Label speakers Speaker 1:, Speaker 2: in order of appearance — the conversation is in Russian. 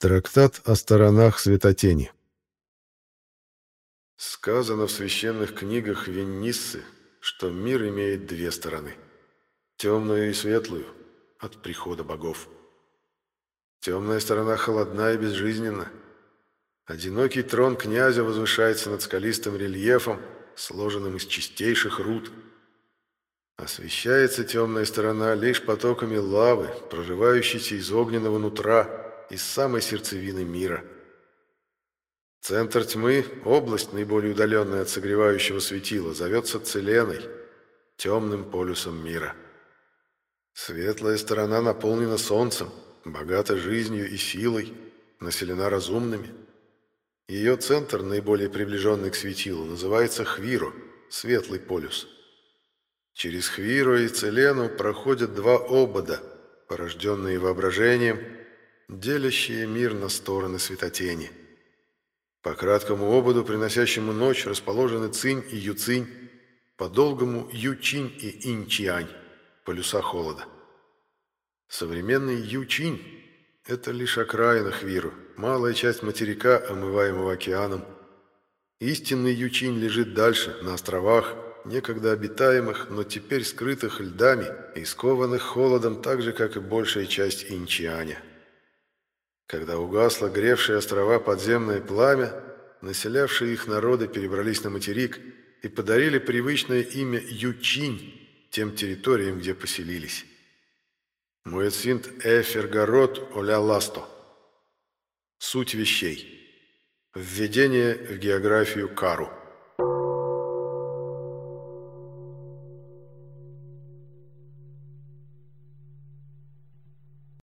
Speaker 1: Трактат о сторонах светотени. Сказано в священных книгах Венниссы, что мир имеет две стороны – темную и светлую, от прихода богов. Темная сторона холодна и безжизненна. Одинокий трон князя возвышается над скалистым рельефом, сложенным из чистейших руд. Освещается темная сторона лишь потоками лавы, прорывающейся из огненного нутра – из самой сердцевины мира. Центр тьмы, область, наиболее удаленная от согревающего светила, зовется Целеной, темным полюсом мира. Светлая сторона наполнена солнцем, богата жизнью и силой, населена разумными. Ее центр, наиболее приближенный к светилу, называется Хвиро, светлый полюс. Через Хвиро и Целену проходят два обода, порожденные воображением – делящие мир на стороны светотени. По краткому ободу, приносящему ночь, расположены Цинь и Юцинь, по долгому Ючинь и Инчиань, полюса холода. Современный Ючинь – это лишь окраина Хвиру, малая часть материка, омываемого океаном. Истинный Ючинь лежит дальше, на островах, некогда обитаемых, но теперь скрытых льдами и скованных холодом так же, как и большая часть Инчианя. Когда угасло гревшие острова подземное пламя, населявшие их народы перебрались на материк и подарили привычное имя Ючинь тем территориям, где поселились. Муэцинт Эфергород Оля Ласто. Суть вещей. Введение в географию Кару.